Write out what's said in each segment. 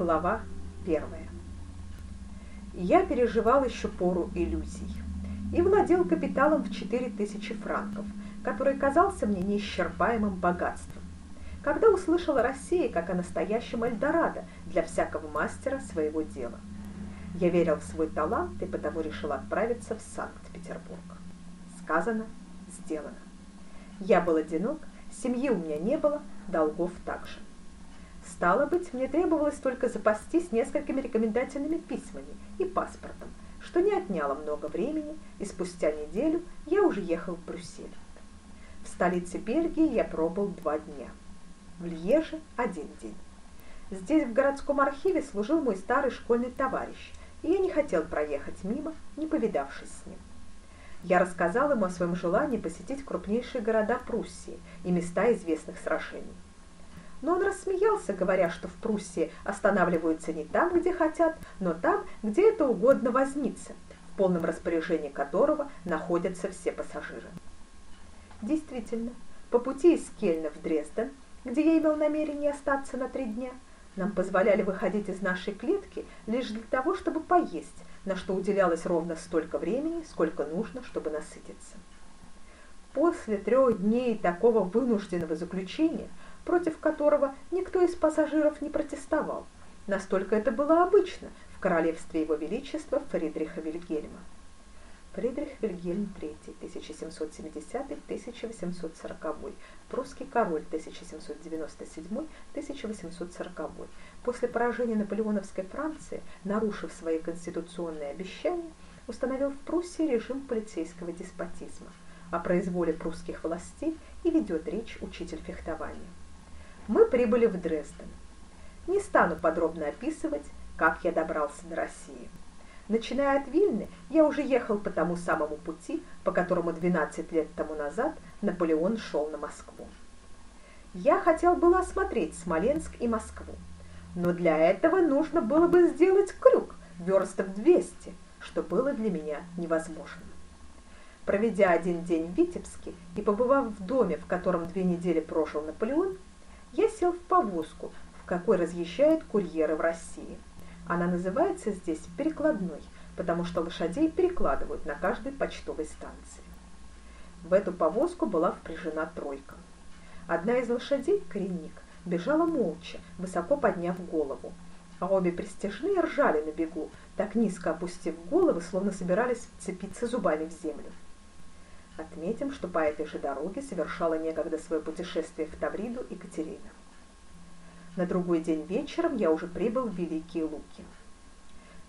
Глава первая. Я переживал еще пору иллюзий и владел капиталом в 4000 франков, который казался мне неисчерпаемым богатством. Когда услышал о России как о настоящем Эльдорадо для всякого мастера своего дела. Я верил в свой талант и потому решил отправиться в Санкт-Петербург. Сказано, сделано. Я был одинок, семьи у меня не было, долгов также. Стало быть, мне требовалось только запастись несколькими рекомендательными письмами и паспортом, что не отняло много времени, и спустя неделю я уже ехал в Брюссель. В столице Бельгии я пробыл два дня. В Льеже один день. Здесь в городском архиве служил мой старый школьный товарищ, и я не хотел проехать мимо, не повидавшись с ним. Я рассказал ему о своем желании посетить крупнейшие города Пруссии и места известных сражений но он рассмеялся, говоря, что в Пруссии останавливаются не там, где хотят, но там, где это угодно вознице, в полном распоряжении которого находятся все пассажиры. Действительно, по пути из Кельна в Дрезден, где я имел намерение остаться на три дня, нам позволяли выходить из нашей клетки лишь для того, чтобы поесть, на что уделялось ровно столько времени, сколько нужно, чтобы насытиться. После трех дней такого вынужденного заключения против которого никто из пассажиров не протестовал. Настолько это было обычно в королевстве его величества Фридриха Вильгельма. Фридрих Вильгельм III, 1770-1840, прусский король 1797-1840. После поражения наполеоновской Франции, нарушив свои конституционные обещания, установил в Пруссии режим полицейского деспотизма. О произволе прусских властей и ведет речь учитель фехтования мы прибыли в Дрезден. Не стану подробно описывать, как я добрался до России. Начиная от Вильны, я уже ехал по тому самому пути, по которому 12 лет тому назад Наполеон шел на Москву. Я хотел было осмотреть Смоленск и Москву, но для этого нужно было бы сделать крюк верстов 200, что было для меня невозможно. Проведя один день в Витебске и побывав в доме, в котором две недели прожил Наполеон, я сел в повозку, в какой разъезжают курьеры в России. Она называется здесь перекладной, потому что лошадей перекладывают на каждой почтовой станции. В эту повозку была впряжена тройка. Одна из лошадей, коренник, бежала молча, высоко подняв голову, а обе пристежные ржали на бегу, так низко опустив головы, словно собирались вцепиться зубами в землю. Отметим, что по этой же дороге совершала некогда свое путешествие в Тавриду Екатерина. На другой день вечером я уже прибыл в Великие Луки.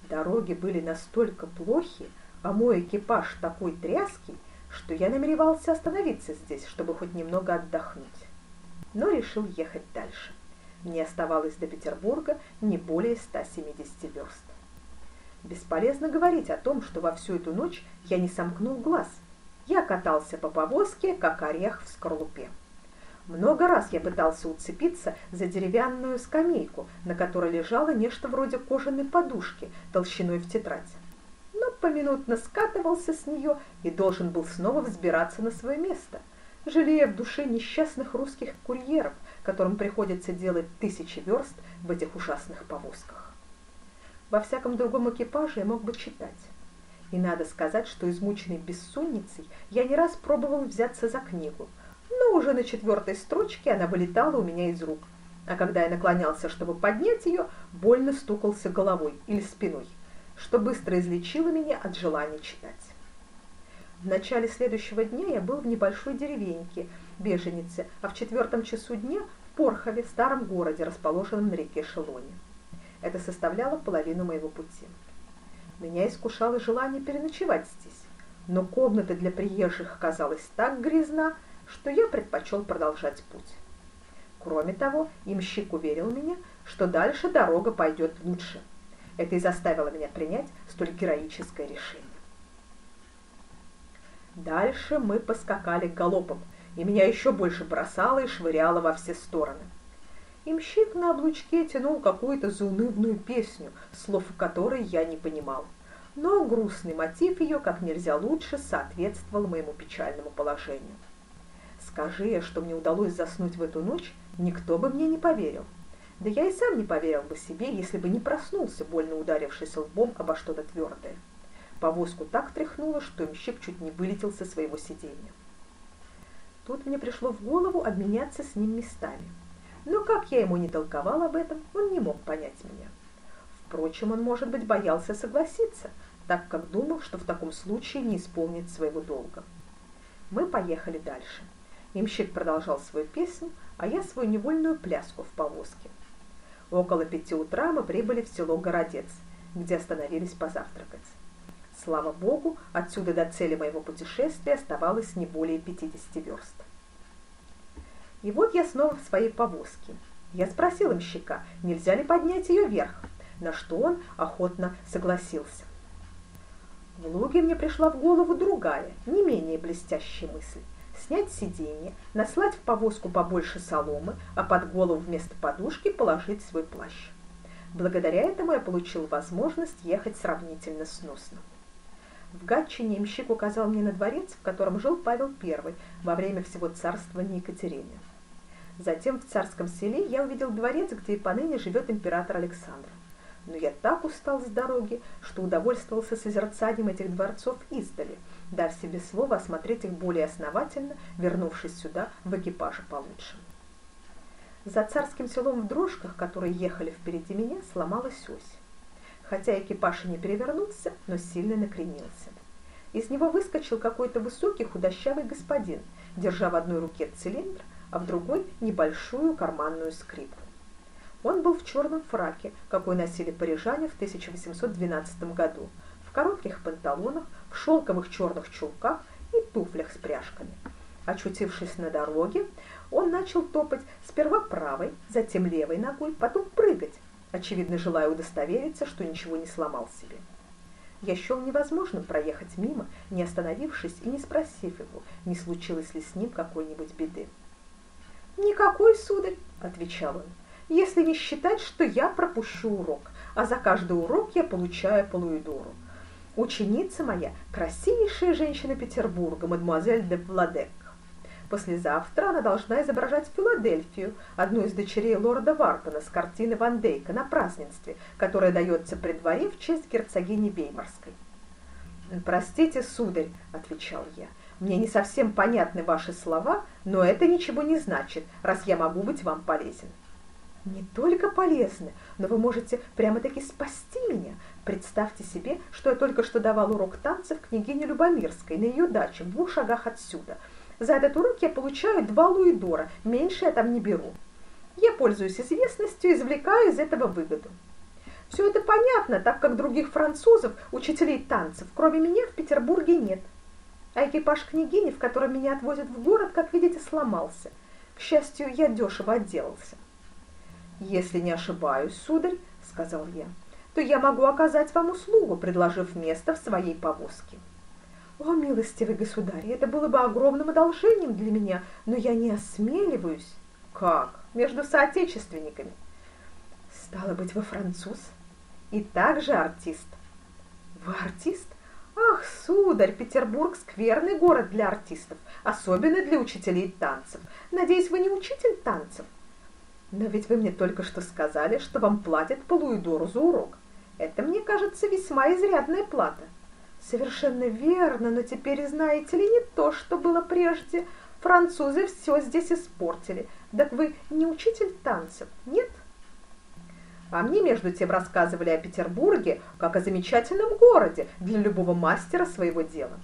Дороги были настолько плохи, а мой экипаж такой тряский, что я намеревался остановиться здесь, чтобы хоть немного отдохнуть. Но решил ехать дальше. Мне оставалось до Петербурга не более 170 верст. Бесполезно говорить о том, что во всю эту ночь я не сомкнул глаз – я катался по повозке, как орех в скорлупе. Много раз я пытался уцепиться за деревянную скамейку, на которой лежало нечто вроде кожаной подушки толщиной в тетрадь. Но поминутно скатывался с нее и должен был снова взбираться на свое место, жалея в душе несчастных русских курьеров, которым приходится делать тысячи верст в этих ужасных повозках. Во всяком другом экипаже я мог бы читать. И надо сказать, что измученный бессонницей я не раз пробовал взяться за книгу, но уже на четвертой строчке она вылетала у меня из рук, а когда я наклонялся, чтобы поднять ее, больно стукался головой или спиной, что быстро излечило меня от желания читать. В начале следующего дня я был в небольшой деревеньке, Беженице, а в четвертом часу дня в Порхове, старом городе, расположенном на реке Шелоне. Это составляло половину моего пути. Меня искушало желание переночевать здесь, но комната для приезжих оказалась так грязна, что я предпочел продолжать путь. Кроме того, имщик уверил меня, что дальше дорога пойдет лучше. Это и заставило меня принять столь героическое решение. Дальше мы поскакали галопом, и меня еще больше бросало и швыряло во все стороны. Имщик на облучке тянул какую-то заунывную песню, слов которой я не понимал. Но грустный мотив ее как нельзя лучше соответствовал моему печальному положению. Скажи я, что мне удалось заснуть в эту ночь, никто бы мне не поверил. Да я и сам не поверил бы себе, если бы не проснулся, больно ударившись лбом обо что-то твердое. Повозку так тряхнуло, что имщик чуть не вылетел со своего сиденья. Тут мне пришло в голову обменяться с ним местами. Но как я ему не толковал об этом, он не мог понять меня. Впрочем, он, может быть, боялся согласиться, так как думал, что в таком случае не исполнит своего долга. Мы поехали дальше. Имщик продолжал свою песню, а я свою невольную пляску в повозке. Около пяти утра мы прибыли в село Городец, где остановились позавтракать. Слава богу, отсюда до цели моего путешествия оставалось не более 50 верст. И вот я снова в своей повозке. Я спросил имщика, нельзя ли поднять ее вверх, на что он охотно согласился. В луге мне пришла в голову другая, не менее блестящая мысль. Снять сиденье, наслать в повозку побольше соломы, а под голову вместо подушки положить свой плащ. Благодаря этому я получил возможность ехать сравнительно сносно. В Гатчине имщик указал мне на дворец, в котором жил Павел I во время всего царствования Екатерины. Затем в царском селе я увидел дворец, где и поныне живет император Александр. Но я так устал с дороги, что удовольствовался созерцанием этих дворцов издали, дав себе слово осмотреть их более основательно, вернувшись сюда в экипаже получше. За царским селом в дрожках, которые ехали впереди меня, сломалась ось хотя экипаж и не перевернулся, но сильно накренился. Из него выскочил какой-то высокий худощавый господин, держа в одной руке цилиндр, а в другой небольшую карманную скрипку. Он был в черном фраке, какой носили парижане в 1812 году, в коротких панталонах, в шелковых черных чулках и туфлях с пряжками. Очутившись на дороге, он начал топать сперва правой, затем левой ногой, потом прыгать, очевидно желая удостовериться, что ничего не сломал себе. Я счел невозможным проехать мимо, не остановившись и не спросив его, не случилось ли с ним какой-нибудь беды. «Никакой, сударь», — отвечал он, — «если не считать, что я пропущу урок, а за каждый урок я получаю полуидору. Ученица моя — красивейшая женщина Петербурга, мадемуазель де Владек. Послезавтра она должна изображать Филадельфию, одну из дочерей лорда Вартона с картины Ван Дейка на празднестве, которое дается при дворе в честь герцогини Беймарской. «Простите, сударь», — отвечал я, — «мне не совсем понятны ваши слова, но это ничего не значит, раз я могу быть вам полезен». «Не только полезны, но вы можете прямо-таки спасти меня. Представьте себе, что я только что давал урок танцев княгине Любомирской на ее даче в двух шагах отсюда — за этот урок я получаю два луидора, меньше я там не беру. Я пользуюсь известностью и извлекаю из этого выгоду. Все это понятно, так как других французов, учителей танцев, кроме меня в Петербурге нет. А экипаж княгини, в котором меня отвозят в город, как видите, сломался. К счастью, я дешево отделался. «Если не ошибаюсь, сударь, — сказал я, — то я могу оказать вам услугу, предложив место в своей повозке». «О, милостивый государь, это было бы огромным одолжением для меня, но я не осмеливаюсь». «Как? Между соотечественниками?» «Стало быть, вы француз и также артист». «Вы артист? Ах, сударь, Петербург – скверный город для артистов, особенно для учителей танцев. Надеюсь, вы не учитель танцев?» «Но ведь вы мне только что сказали, что вам платят по за урок. Это, мне кажется, весьма изрядная плата». Совершенно верно, но теперь, знаете ли, не то, что было прежде. Французы все здесь испортили. Так вы не учитель танцев, нет? А мне, между тем, рассказывали о Петербурге, как о замечательном городе для любого мастера своего дела.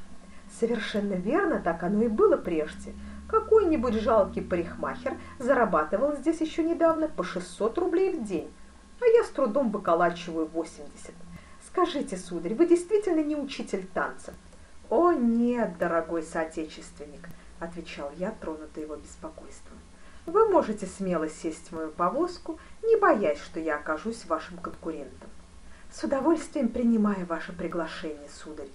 Совершенно верно, так оно и было прежде. Какой-нибудь жалкий парикмахер зарабатывал здесь еще недавно по 600 рублей в день, а я с трудом выколачиваю 80. Скажите, сударь, вы действительно не учитель танцев? О, нет, дорогой соотечественник, отвечал я, тронутый его беспокойством. Вы можете смело сесть в мою повозку, не боясь, что я окажусь вашим конкурентом. С удовольствием принимаю ваше приглашение, сударь,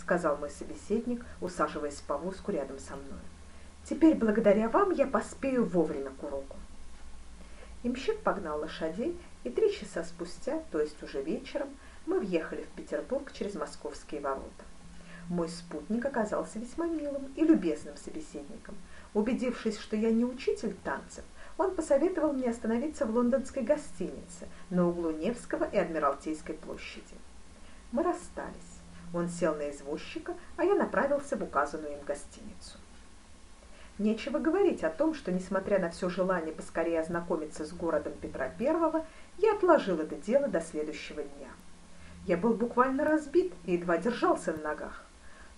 сказал мой собеседник, усаживаясь в повозку рядом со мной. Теперь благодаря вам я поспею вовремя к уроку. Имщик погнал лошадей, и три часа спустя, то есть уже вечером, мы въехали в Петербург через московские ворота. Мой спутник оказался весьма милым и любезным собеседником. Убедившись, что я не учитель танцев, он посоветовал мне остановиться в лондонской гостинице на углу Невского и Адмиралтейской площади. Мы расстались. Он сел на извозчика, а я направился в указанную им гостиницу. Нечего говорить о том, что, несмотря на все желание поскорее ознакомиться с городом Петра I, я отложил это дело до следующего дня. Я был буквально разбит и едва держался на ногах.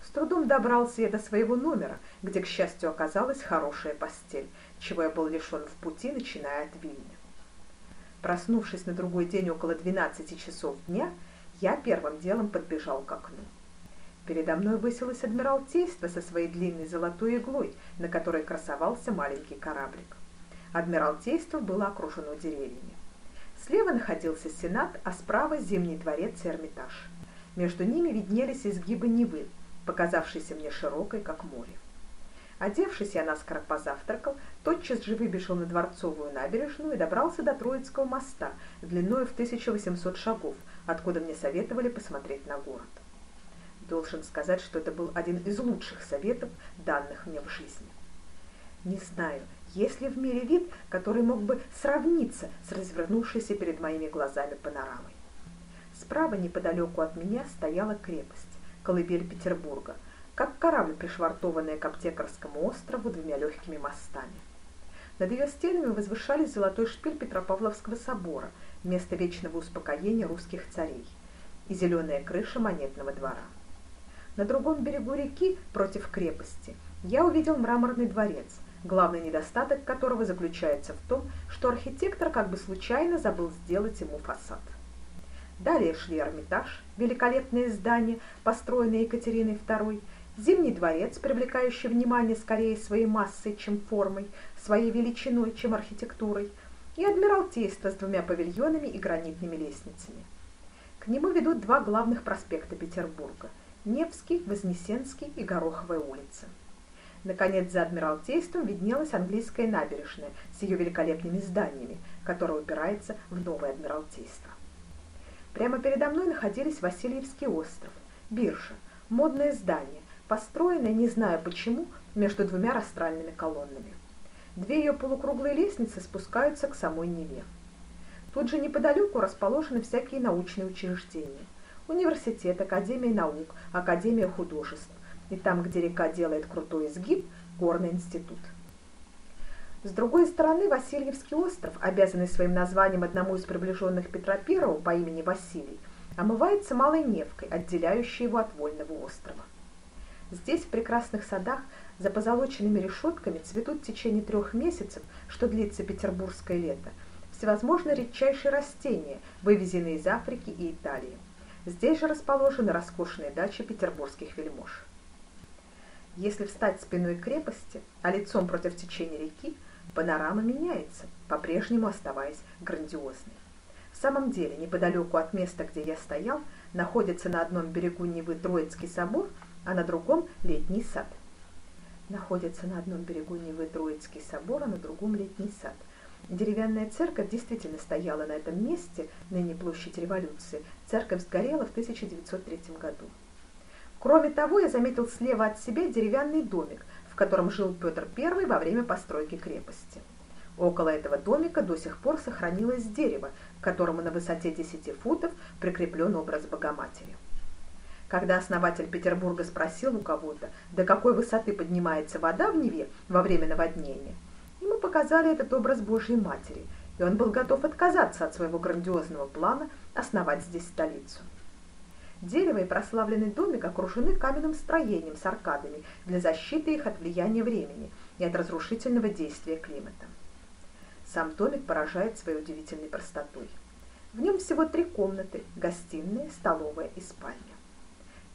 С трудом добрался я до своего номера, где, к счастью, оказалась хорошая постель, чего я был лишен в пути, начиная от Вильны. Проснувшись на другой день около 12 часов дня, я первым делом подбежал к окну. Передо мной высилось Адмиралтейство со своей длинной золотой иглой, на которой красовался маленький кораблик. Адмиралтейство было окружено деревьями. Слева находился Сенат, а справа Зимний дворец и Эрмитаж. Между ними виднелись изгибы Невы, показавшейся мне широкой, как море. Одевшись, я наскоро позавтракал, тотчас же выбежал на Дворцовую набережную и добрался до Троицкого моста, длиной в 1800 шагов, откуда мне советовали посмотреть на город. Должен сказать, что это был один из лучших советов, данных мне в жизни. Не знаю, есть ли в мире вид, который мог бы сравниться с развернувшейся перед моими глазами панорамой. Справа, неподалеку от меня, стояла крепость, колыбель Петербурга, как корабль, пришвартованный к Аптекарскому острову двумя легкими мостами. Над ее стенами возвышались золотой шпиль Петропавловского собора, место вечного успокоения русских царей, и зеленая крыша монетного двора. На другом берегу реки, против крепости, я увидел мраморный дворец, главный недостаток которого заключается в том, что архитектор как бы случайно забыл сделать ему фасад. Далее шли Эрмитаж, великолепное здание, построенное Екатериной II, Зимний дворец, привлекающий внимание скорее своей массой, чем формой, своей величиной, чем архитектурой, и Адмиралтейство с двумя павильонами и гранитными лестницами. К нему ведут два главных проспекта Петербурга – Невский, Вознесенский и Гороховая улица. Наконец, за Адмиралтейством виднелась английская набережная с ее великолепными зданиями, которая упирается в Новое Адмиралтейство. Прямо передо мной находились Васильевский остров, биржа, модное здание, построенная, не знаю почему, между двумя растральными колоннами. Две ее полукруглые лестницы спускаются к самой Неве. Тут же неподалеку расположены всякие научные учреждения. Университет, Академия наук, Академия художеств. И там, где река делает крутой изгиб, горный институт. С другой стороны, Васильевский остров, обязанный своим названием одному из приближенных Петра I по имени Василий, омывается малой Невкой, отделяющей его от Вольного острова. Здесь, в прекрасных садах, за позолоченными решетками цветут в течение трех месяцев, что длится петербургское лето, всевозможные редчайшие растения, вывезенные из Африки и Италии. Здесь же расположены роскошные дачи петербургских вельмож. Если встать спиной к крепости, а лицом против течения реки, панорама меняется, по-прежнему оставаясь грандиозной. В самом деле, неподалеку от места, где я стоял, находится на одном берегу Невы Троицкий собор – а на другом – летний сад. Находится на одном берегу Невы Троицкий собор, а на другом – летний сад. Деревянная церковь действительно стояла на этом месте, ныне площадь революции. Церковь сгорела в 1903 году. Кроме того, я заметил слева от себя деревянный домик, котором жил Петр I во время постройки крепости. Около этого домика до сих пор сохранилось дерево, к которому на высоте 10 футов прикреплен образ Богоматери. Когда основатель Петербурга спросил у кого-то, до какой высоты поднимается вода в Неве во время наводнения, ему показали этот образ Божьей Матери, и он был готов отказаться от своего грандиозного плана основать здесь столицу. Дерево и прославленный домик окружены каменным строением с аркадами для защиты их от влияния времени и от разрушительного действия климата. Сам домик поражает своей удивительной простотой. В нем всего три комнаты – гостиная, столовая и спальня.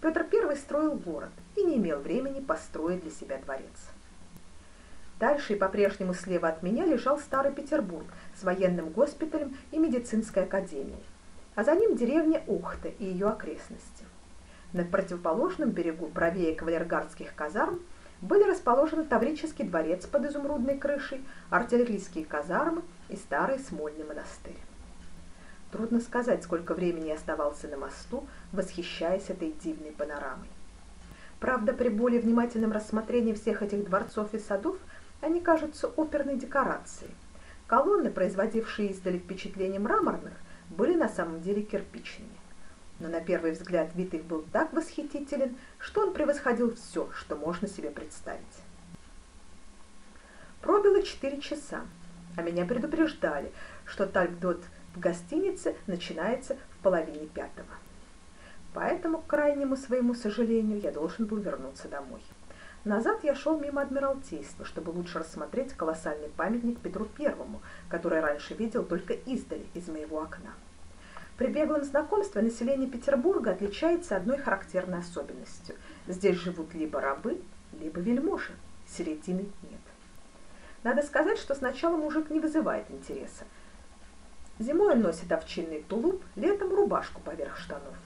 Петр I строил город и не имел времени построить для себя дворец. Дальше и по-прежнему слева от меня лежал Старый Петербург с военным госпиталем и медицинской академией, а за ним деревня Ухта и ее окрестности. На противоположном берегу, правее кавалергардских казарм, были расположены Таврический дворец под изумрудной крышей, артиллерийские казармы и старый Смольный монастырь. Трудно сказать, сколько времени оставался на мосту, восхищаясь этой дивной панорамой. Правда, при более внимательном рассмотрении всех этих дворцов и садов они кажутся оперной декорацией. Колонны, производившие издали впечатление мраморных, были на самом деле кирпичными. Но на первый взгляд вид их был так восхитителен, что он превосходил все, что можно себе представить. Пробило четыре часа, а меня предупреждали, что тальгдот в гостинице начинается в половине пятого. Поэтому, к крайнему своему сожалению, я должен был вернуться домой. Назад я шел мимо Адмиралтейства, чтобы лучше рассмотреть колоссальный памятник Петру Первому, который раньше видел только издали из моего окна. При беглом знакомстве население Петербурга отличается одной характерной особенностью. Здесь живут либо рабы, либо вельможи. Середины нет. Надо сказать, что сначала мужик не вызывает интереса. Зимой он носит овчинный тулуп, летом рубашку поверх штанов.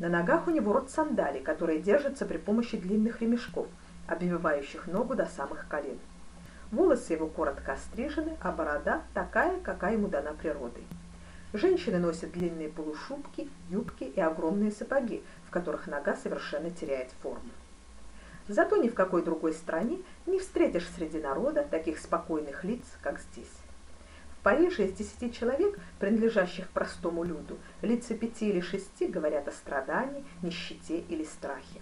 На ногах у него рот сандалий, которые держатся при помощи длинных ремешков – обвивающих ногу до самых колен. Волосы его коротко острижены, а борода такая, какая ему дана природой. Женщины носят длинные полушубки, юбки и огромные сапоги, в которых нога совершенно теряет форму. Зато ни в какой другой стране не встретишь среди народа таких спокойных лиц, как здесь. В Париже из десяти человек, принадлежащих простому люду, лица пяти или шести говорят о страдании, нищете или страхе.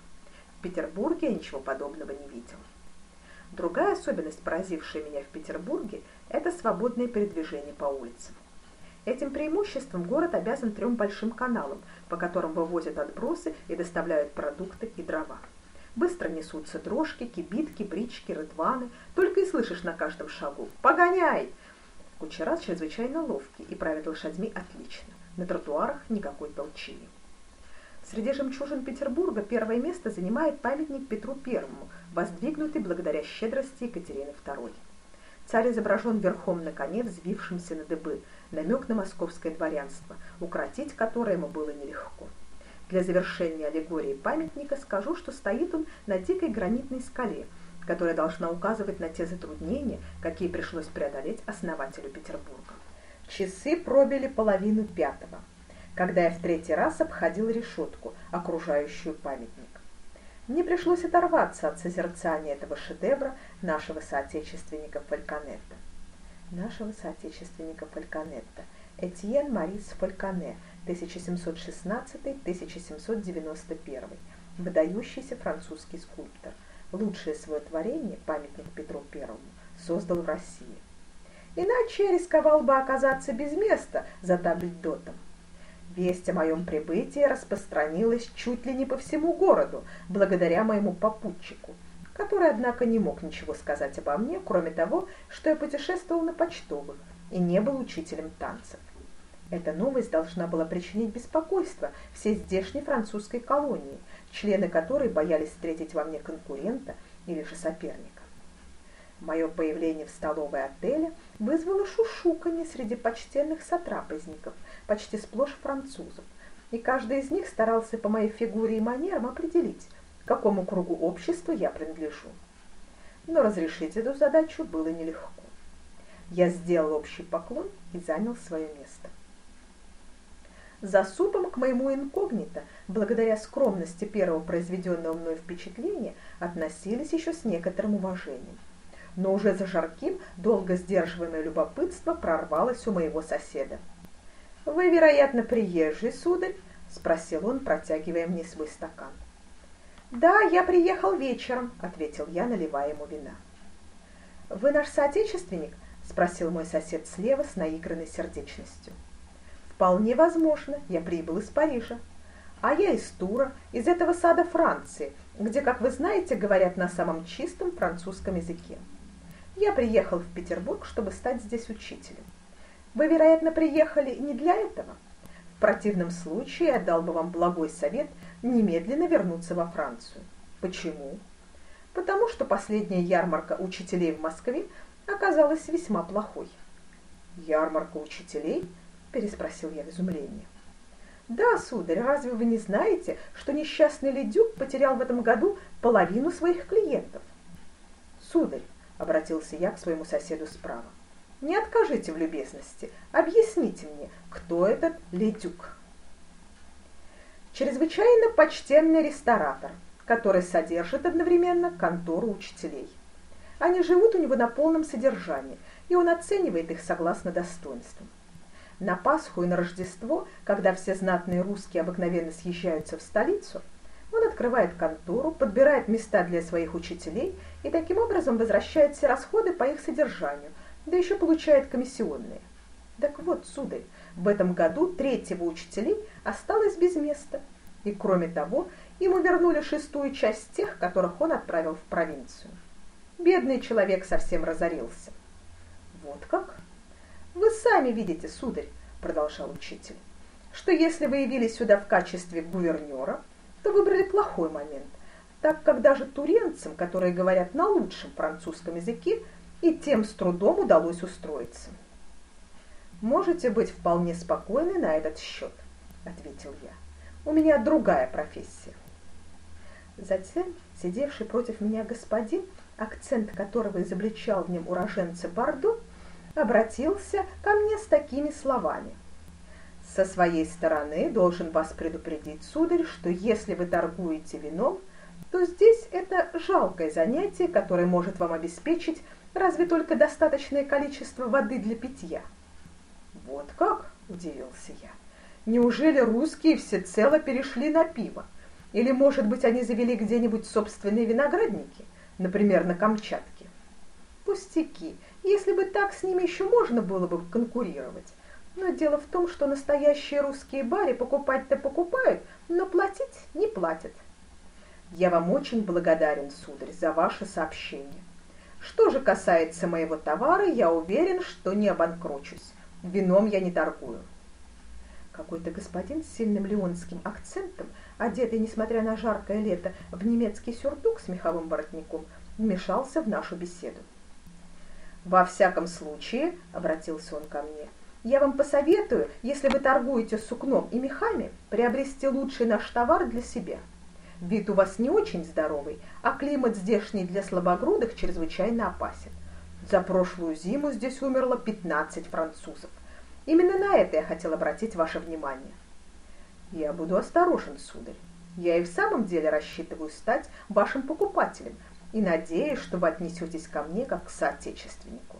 Петербурге я ничего подобного не видел. Другая особенность, поразившая меня в Петербурге, это свободное передвижение по улицам. Этим преимуществом город обязан трем большим каналам, по которым вывозят отбросы и доставляют продукты и дрова. Быстро несутся дрожки, кибитки, брички, рытваны, только и слышишь на каждом шагу «Погоняй!». Кучера чрезвычайно ловкие и правят лошадьми отлично. На тротуарах никакой толчини. Среди жемчужин Петербурга первое место занимает памятник Петру Первому, воздвигнутый благодаря щедрости Екатерины II. Царь изображен верхом на коне, взвившимся на дыбы, намек на московское дворянство, укротить которое ему было нелегко. Для завершения аллегории памятника скажу, что стоит он на дикой гранитной скале, которая должна указывать на те затруднения, какие пришлось преодолеть основателю Петербурга. Часы пробили половину пятого когда я в третий раз обходил решетку, окружающую памятник. Мне пришлось оторваться от созерцания этого шедевра нашего соотечественника Фальконетта. Нашего соотечественника Фальконетта. Этьен Марис Фальконе, 1716-1791. Выдающийся французский скульптор. Лучшее свое творение, памятник Петру Первому, создал в России. Иначе рисковал бы оказаться без места за табльдотом. Весть о моем прибытии распространилась чуть ли не по всему городу, благодаря моему попутчику, который, однако, не мог ничего сказать обо мне, кроме того, что я путешествовал на почтовых и не был учителем танцев. Эта новость должна была причинить беспокойство всей здешней французской колонии, члены которой боялись встретить во мне конкурента или же соперника. Мое появление в столовой отеля вызвало шушуканье среди почтенных сотрапезников, почти сплошь французов, и каждый из них старался по моей фигуре и манерам определить, к какому кругу общества я принадлежу. Но разрешить эту задачу было нелегко. Я сделал общий поклон и занял свое место. За супом к моему инкогнито, благодаря скромности первого произведенного мной впечатления, относились еще с некоторым уважением. Но уже за жарким, долго сдерживаемое любопытство прорвалось у моего соседа. «Вы, вероятно, приезжий, сударь?» — спросил он, протягивая мне свой стакан. «Да, я приехал вечером», — ответил я, наливая ему вина. «Вы наш соотечественник?» — спросил мой сосед слева с наигранной сердечностью. «Вполне возможно, я прибыл из Парижа. А я из Тура, из этого сада Франции, где, как вы знаете, говорят на самом чистом французском языке. Я приехал в Петербург, чтобы стать здесь учителем. Вы, вероятно, приехали не для этого. В противном случае я дал бы вам благой совет немедленно вернуться во Францию. Почему? Потому что последняя ярмарка учителей в Москве оказалась весьма плохой. «Ярмарка учителей?» – переспросил я в изумлении. «Да, сударь, разве вы не знаете, что несчастный Ледюк потерял в этом году половину своих клиентов?» «Сударь», — обратился я к своему соседу справа, не откажите в любезности, объясните мне, кто этот Ледюк. Чрезвычайно почтенный ресторатор, который содержит одновременно контору учителей. Они живут у него на полном содержании, и он оценивает их согласно достоинствам. На Пасху и на Рождество, когда все знатные русские обыкновенно съезжаются в столицу, он открывает контору, подбирает места для своих учителей и таким образом возвращает все расходы по их содержанию, да еще получает комиссионные. Так вот, сударь, в этом году третьего учителей осталось без места, и кроме того, ему вернули шестую часть тех, которых он отправил в провинцию. Бедный человек совсем разорился. Вот как? Вы сами видите, сударь, продолжал учитель, что если вы явились сюда в качестве гувернера, то выбрали плохой момент, так как даже туренцам, которые говорят на лучшем французском языке, и тем с трудом удалось устроиться. «Можете быть вполне спокойны на этот счет», — ответил я. «У меня другая профессия». Затем сидевший против меня господин акцент которого изобличал в нем уроженца Бордо, обратился ко мне с такими словами. «Со своей стороны должен вас предупредить, сударь, что если вы торгуете вином, то здесь это жалкое занятие, которое может вам обеспечить разве только достаточное количество воды для питья». «Вот как?» – удивился я. «Неужели русские всецело перешли на пиво? Или, может быть, они завели где-нибудь собственные виноградники?» например, на Камчатке. Пустяки, если бы так с ними еще можно было бы конкурировать. Но дело в том, что настоящие русские бари покупать-то покупают, но платить не платят. Я вам очень благодарен, сударь, за ваше сообщение. Что же касается моего товара, я уверен, что не обанкрочусь. Вином я не торгую. Какой-то господин с сильным леонским акцентом одетый, несмотря на жаркое лето, в немецкий сюртук с меховым воротником, вмешался в нашу беседу. «Во всяком случае», — обратился он ко мне, — «я вам посоветую, если вы торгуете сукном и мехами, приобрести лучший наш товар для себя. Вид у вас не очень здоровый, а климат здешний для слабогрудых чрезвычайно опасен. За прошлую зиму здесь умерло 15 французов. Именно на это я хотел обратить ваше внимание». Я буду осторожен, сударь. Я и в самом деле рассчитываю стать вашим покупателем и надеюсь, что вы отнесетесь ко мне как к соотечественнику.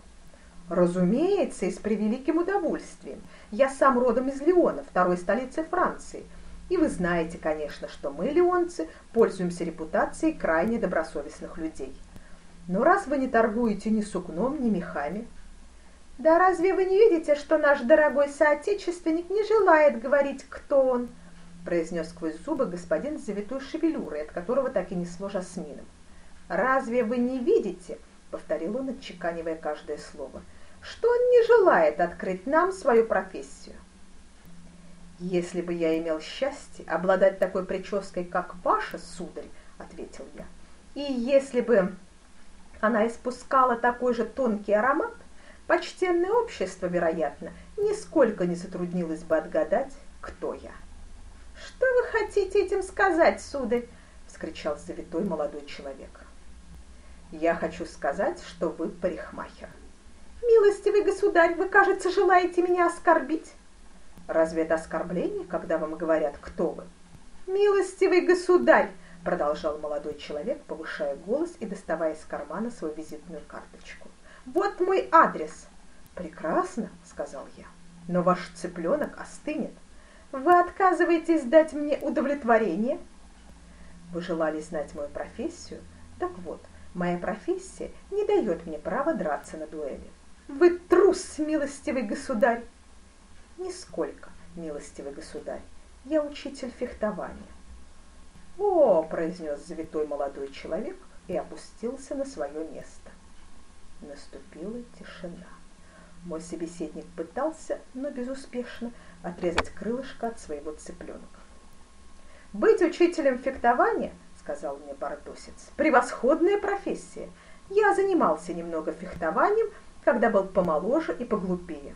Разумеется, и с превеликим удовольствием. Я сам родом из Леона, второй столицы Франции. И вы знаете, конечно, что мы, леонцы, пользуемся репутацией крайне добросовестных людей. Но раз вы не торгуете ни сукном, ни мехами, «Да разве вы не видите, что наш дорогой соотечественник не желает говорить, кто он?» произнес сквозь зубы господин с завитой шевелюрой, от которого так и несло жасмином. «Разве вы не видите?» — повторил он, отчеканивая каждое слово, «что он не желает открыть нам свою профессию?» «Если бы я имел счастье обладать такой прической, как ваша, сударь», — ответил я, «и если бы она испускала такой же тонкий аромат, Почтенное общество, вероятно, нисколько не затруднилось бы отгадать, кто я. «Что вы хотите этим сказать, сударь?» — вскричал завитой молодой человек. «Я хочу сказать, что вы парикмахер». «Милостивый государь, вы, кажется, желаете меня оскорбить». «Разве это оскорбление, когда вам говорят, кто вы?» «Милостивый государь!» — продолжал молодой человек, повышая голос и доставая из кармана свою визитную карточку. Вот мой адрес. Прекрасно, сказал я. Но ваш цыпленок остынет. Вы отказываетесь дать мне удовлетворение? Вы желали знать мою профессию? Так вот, моя профессия не дает мне права драться на дуэли. Вы трус, милостивый государь. Нисколько, милостивый государь. Я учитель фехтования. О, произнес завитой молодой человек и опустился на свое место. Наступила тишина. Мой собеседник пытался, но безуспешно, отрезать крылышко от своего цыпленка. «Быть учителем фехтования, — сказал мне бардосец, — превосходная профессия. Я занимался немного фехтованием, когда был помоложе и поглупее.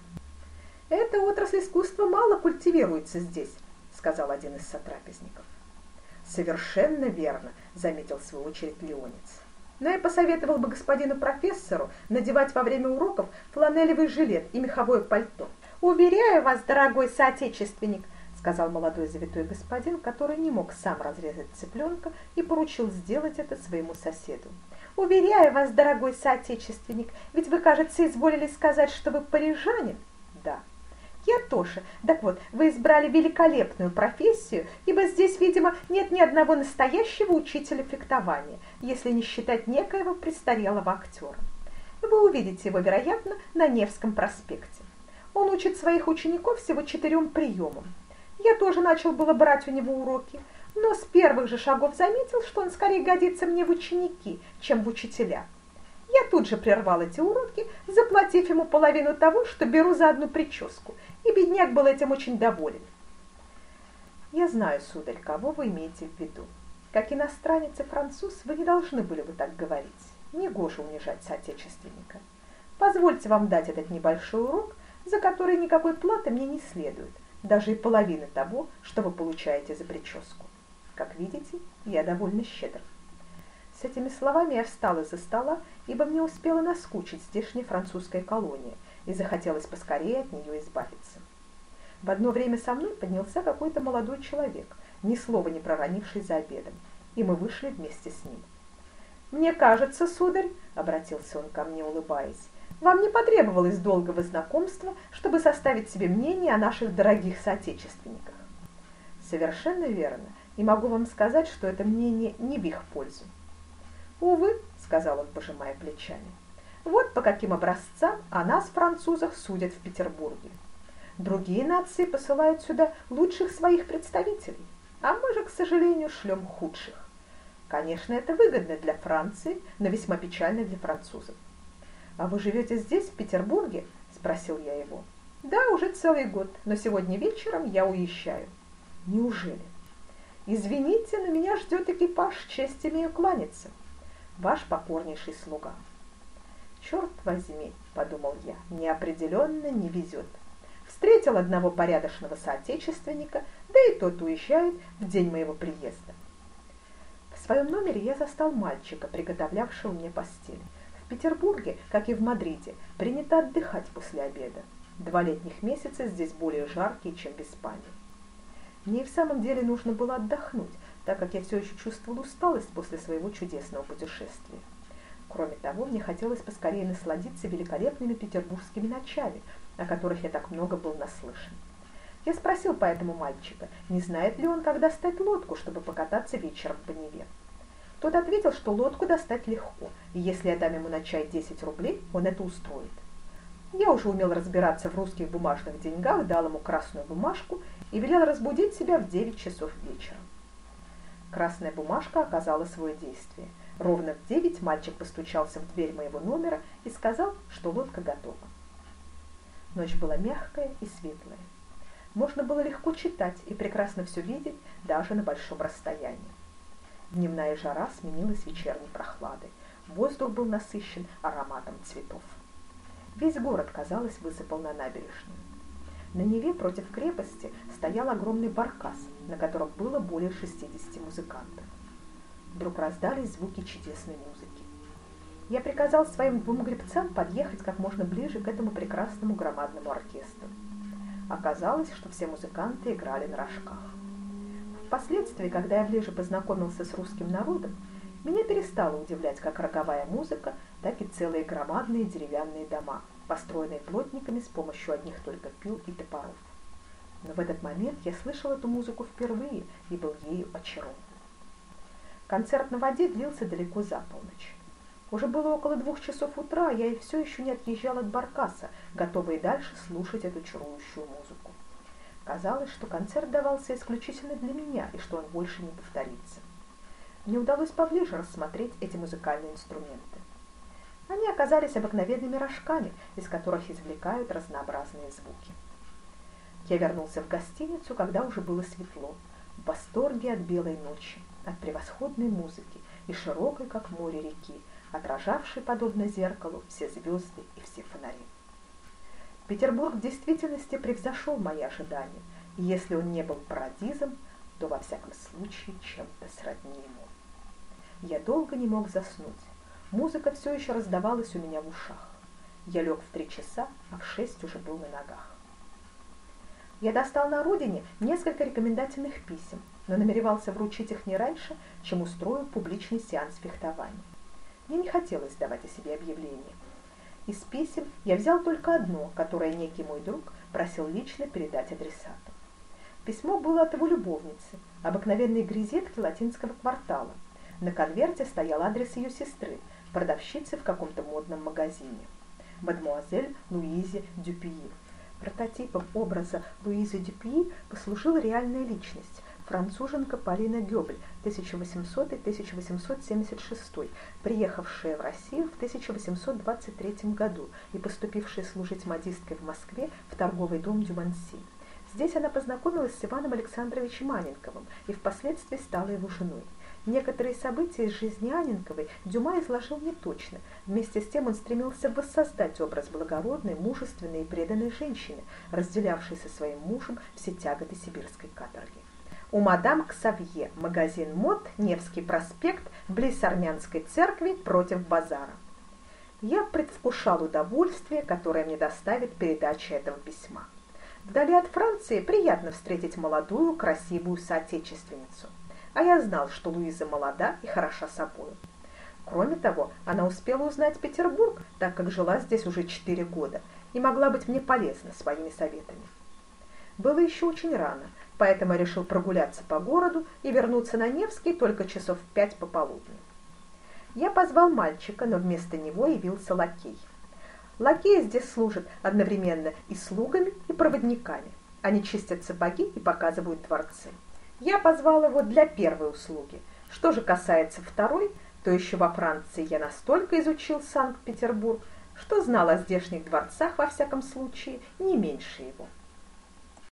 Эта отрасль искусства мало культивируется здесь, — сказал один из сотрапезников. «Совершенно верно», — заметил в свою очередь Леонец. Но я посоветовал бы господину профессору надевать во время уроков фланелевый жилет и меховое пальто. «Уверяю вас, дорогой соотечественник», — сказал молодой завитой господин, который не мог сам разрезать цыпленка и поручил сделать это своему соседу. Уверяю вас, дорогой соотечественник, ведь вы, кажется, изволили сказать, что вы парижанин. Я тоже. Так вот, вы избрали великолепную профессию, ибо здесь, видимо, нет ни одного настоящего учителя фехтования, если не считать некоего престарелого актера. Вы увидите его, вероятно, на Невском проспекте. Он учит своих учеников всего четырем приемам. Я тоже начал было брать у него уроки, но с первых же шагов заметил, что он скорее годится мне в ученики, чем в учителя. Я тут же прервал эти уроки, заплатив ему половину того, что беру за одну прическу, и бедняк был этим очень доволен. Я знаю, сударь, кого вы имеете в виду. Как иностранец и француз, вы не должны были бы так говорить. Негоже унижать соотечественника. Позвольте вам дать этот небольшой урок, за который никакой платы мне не следует, даже и половины того, что вы получаете за прическу. Как видите, я довольно щедр. С этими словами я встала из-за стола, ибо мне успела наскучить здешняя французская колония, и захотелось поскорее от нее избавиться. В одно время со мной поднялся какой-то молодой человек, ни слова не проронивший за обедом, и мы вышли вместе с ним. «Мне кажется, сударь», — обратился он ко мне, улыбаясь, «вам не потребовалось долгого знакомства, чтобы составить себе мнение о наших дорогих соотечественниках». «Совершенно верно и могу вам сказать, что это мнение не в их пользу. «Увы», — сказал он, пожимая плечами, — «вот по каким образцам о нас, французах, судят в Петербурге. Другие нации посылают сюда лучших своих представителей, а мы же, к сожалению, шлем худших. Конечно, это выгодно для Франции, но весьма печально для французов. «А вы живете здесь, в Петербурге?» – спросил я его. «Да, уже целый год, но сегодня вечером я уезжаю». «Неужели?» «Извините, но меня ждет экипаж, честь имею кланяться. Ваш покорнейший слуга». «Черт возьми», — подумал я, — «неопределенно не везет». Встретил одного порядочного соотечественника, да и тот уезжает в день моего приезда. В своем номере я застал мальчика, приготовлявшего мне постель. В Петербурге, как и в Мадриде, принято отдыхать после обеда. Два летних месяца здесь более жаркие, чем в Испании. Мне и в самом деле нужно было отдохнуть, так как я все еще чувствовал усталость после своего чудесного путешествия. Кроме того, мне хотелось поскорее насладиться великолепными петербургскими ночами, о которых я так много был наслышан. Я спросил поэтому мальчика, не знает ли он, как достать лодку, чтобы покататься вечером по Неве. Тот ответил, что лодку достать легко, и если я дам ему на чай 10 рублей, он это устроит. Я уже умел разбираться в русских бумажных деньгах, дал ему красную бумажку и велел разбудить себя в 9 часов вечера. Красная бумажка оказала свое действие. Ровно в 9 мальчик постучался в дверь моего номера и сказал, что лодка готова. Ночь была мягкая и светлая. Можно было легко читать и прекрасно все видеть даже на большом расстоянии. Дневная жара сменилась вечерней прохладой. Воздух был насыщен ароматом цветов. Весь город, казалось, высыпал на набережную. На Неве против крепости стоял огромный баркас, на котором было более 60 музыкантов. Вдруг раздались звуки чудесной музыки. Я приказал своим двум гребцам подъехать как можно ближе к этому прекрасному громадному оркестру. Оказалось, что все музыканты играли на рожках. Впоследствии, когда я ближе познакомился с русским народом, меня перестало удивлять как роговая музыка, так и целые громадные деревянные дома, построенные плотниками с помощью одних только пил и топоров. Но в этот момент я слышал эту музыку впервые и был ею очарован. Концерт на воде длился далеко за полночь. Уже было около двух часов утра, а я и все еще не отъезжал от Баркаса, готовый дальше слушать эту чарующую музыку. Казалось, что концерт давался исключительно для меня и что он больше не повторится мне удалось поближе рассмотреть эти музыкальные инструменты. Они оказались обыкновенными рожками, из которых извлекают разнообразные звуки. Я вернулся в гостиницу, когда уже было светло, в восторге от белой ночи, от превосходной музыки и широкой, как море реки, отражавшей, подобно зеркалу, все звезды и все фонари. Петербург в действительности превзошел мои ожидания, и если он не был парадизом, то во всяком случае чем-то сродни ему. Я долго не мог заснуть. Музыка все еще раздавалась у меня в ушах. Я лег в три часа, а в шесть уже был на ногах. Я достал на родине несколько рекомендательных писем, но намеревался вручить их не раньше, чем устрою публичный сеанс фехтования. Мне не хотелось давать о себе объявление. Из писем я взял только одно, которое некий мой друг просил лично передать адресату. Письмо было от его любовницы, обыкновенной грезетки латинского квартала. На конверте стоял адрес ее сестры, продавщицы в каком-то модном магазине. Мадемуазель Луизе Дюпьи. Прототипом образа Луизы Дюпьи послужила реальная личность, француженка Полина Гёбель, 1800-1876, приехавшая в Россию в 1823 году и поступившая служить модисткой в Москве в торговый дом Дюманси. Здесь она познакомилась с Иваном Александровичем Аненковым и впоследствии стала его женой. Некоторые события из жизни Аненковой Дюма изложил неточно. Вместе с тем он стремился воссоздать образ благородной, мужественной и преданной женщины, разделявшей со своим мужем все тяготы сибирской каторги. У мадам Ксавье, магазин мод, Невский проспект, близ Армянской церкви, против базара. Я предвкушал удовольствие, которое мне доставит передача этого письма. Вдали от Франции приятно встретить молодую, красивую соотечественницу – а я знал, что Луиза молода и хороша собою. Кроме того, она успела узнать Петербург, так как жила здесь уже четыре года, и могла быть мне полезна своими советами. Было еще очень рано, поэтому решил прогуляться по городу и вернуться на Невский только часов в пять пополудни. Я позвал мальчика, но вместо него явился лакей. Лакеи здесь служат одновременно и слугами, и проводниками. Они чистят сапоги и показывают дворцы. Я позвал его для первой услуги. Что же касается второй, то еще во Франции я настолько изучил Санкт-Петербург, что знал о здешних дворцах во всяком случае не меньше его.